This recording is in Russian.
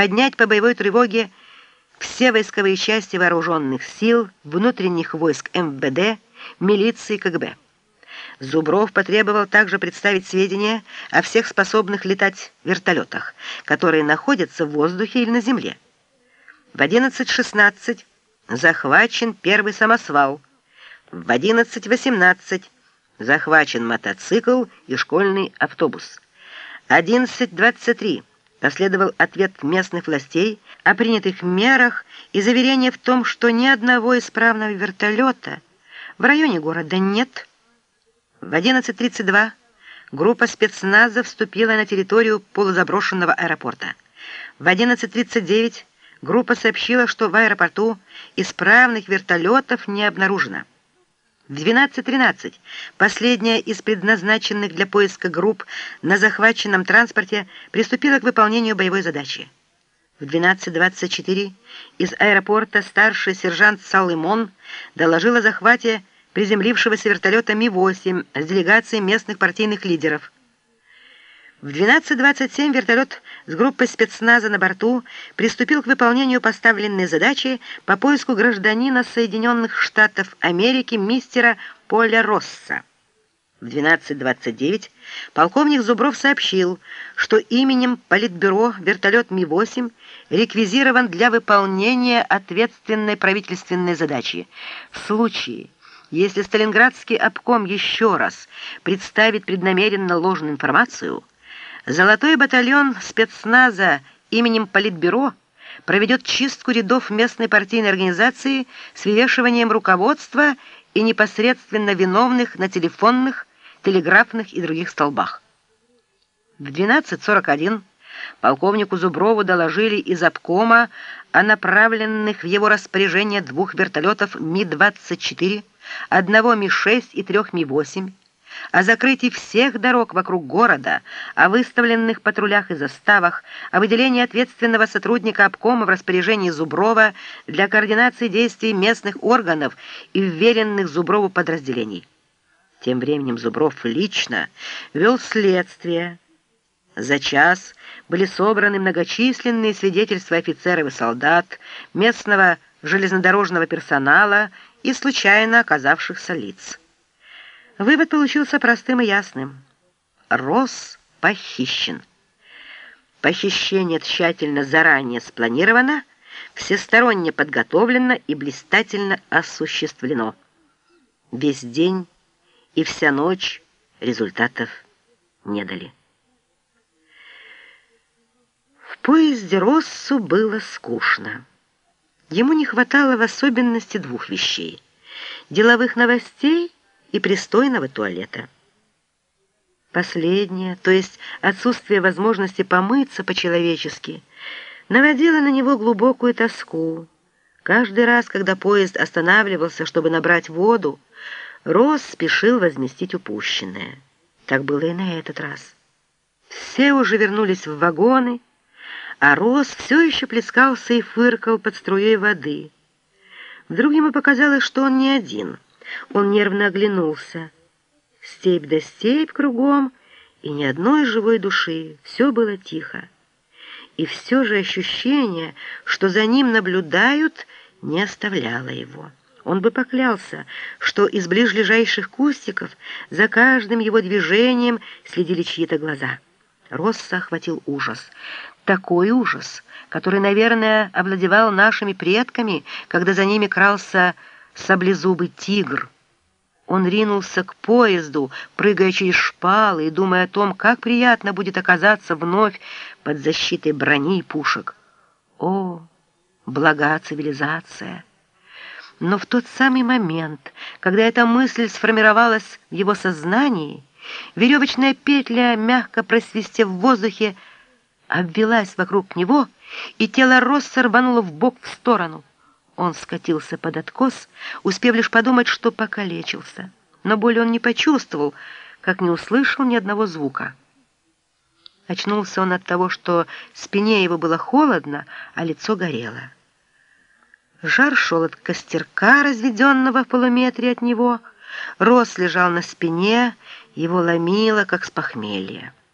поднять по боевой тревоге все войсковые части вооруженных сил, внутренних войск МВД, милиции КГБ. Зубров потребовал также представить сведения о всех способных летать вертолетах, которые находятся в воздухе или на земле. В 11.16 захвачен первый самосвал. В 11.18 захвачен мотоцикл и школьный автобус. 11.23 последовал ответ местных властей о принятых мерах и заверение в том, что ни одного исправного вертолета в районе города нет. В 11.32 группа спецназа вступила на территорию полузаброшенного аэропорта. В 11.39 группа сообщила, что в аэропорту исправных вертолетов не обнаружено. В 12.13 последняя из предназначенных для поиска групп на захваченном транспорте приступила к выполнению боевой задачи. В 12.24 из аэропорта старший сержант Салымон доложил о захвате приземлившегося вертолета Ми-8 с делегацией местных партийных лидеров. В 12.27 вертолет с группой спецназа на борту приступил к выполнению поставленной задачи по поиску гражданина Соединенных Штатов Америки мистера Поля Росса. В 12.29 полковник Зубров сообщил, что именем Политбюро вертолет Ми-8 реквизирован для выполнения ответственной правительственной задачи. В случае, если Сталинградский обком еще раз представит преднамеренно ложную информацию, Золотой батальон спецназа именем Политбюро проведет чистку рядов местной партийной организации с вывешиванием руководства и непосредственно виновных на телефонных, телеграфных и других столбах. В 12.41 полковнику Зуброву доложили из обкома о направленных в его распоряжение двух вертолетов Ми-24, одного Ми-6 и трех Ми-8, о закрытии всех дорог вокруг города, о выставленных патрулях и заставах, о выделении ответственного сотрудника обкома в распоряжении Зуброва для координации действий местных органов и вверенных Зуброву подразделений. Тем временем Зубров лично вел следствие. За час были собраны многочисленные свидетельства офицеров и солдат, местного железнодорожного персонала и случайно оказавшихся лиц. Вывод получился простым и ясным. Рос похищен. Похищение тщательно заранее спланировано, всесторонне подготовлено и блистательно осуществлено. Весь день и вся ночь результатов не дали. В поезде Россу было скучно. Ему не хватало в особенности двух вещей – деловых новостей – и пристойного туалета. Последнее, то есть отсутствие возможности помыться по-человечески, наводило на него глубокую тоску. Каждый раз, когда поезд останавливался, чтобы набрать воду, Рос спешил возместить упущенное. Так было и на этот раз. Все уже вернулись в вагоны, а Рос все еще плескался и фыркал под струей воды. Вдруг ему показалось, что он не один — он нервно оглянулся. Степь да степь кругом, и ни одной живой души. Все было тихо. И все же ощущение, что за ним наблюдают, не оставляло его. Он бы поклялся, что из ближайших кустиков за каждым его движением следили чьи-то глаза. Росса охватил ужас. Такой ужас, который, наверное, овладевал нашими предками, когда за ними крался саблезубый тигр. Он ринулся к поезду, прыгая через шпалы и думая о том, как приятно будет оказаться вновь под защитой брони и пушек. О, блага цивилизация! Но в тот самый момент, когда эта мысль сформировалась в его сознании, веревочная петля, мягко просвистев в воздухе, обвелась вокруг него, и тело Росса рвануло в бок в сторону. Он скатился под откос, успев лишь подумать, что покалечился. Но боли он не почувствовал, как не услышал ни одного звука. Очнулся он от того, что спине его было холодно, а лицо горело. Жар шел от костерка, разведенного в полуметре от него. Рос лежал на спине, его ломило, как с похмелья.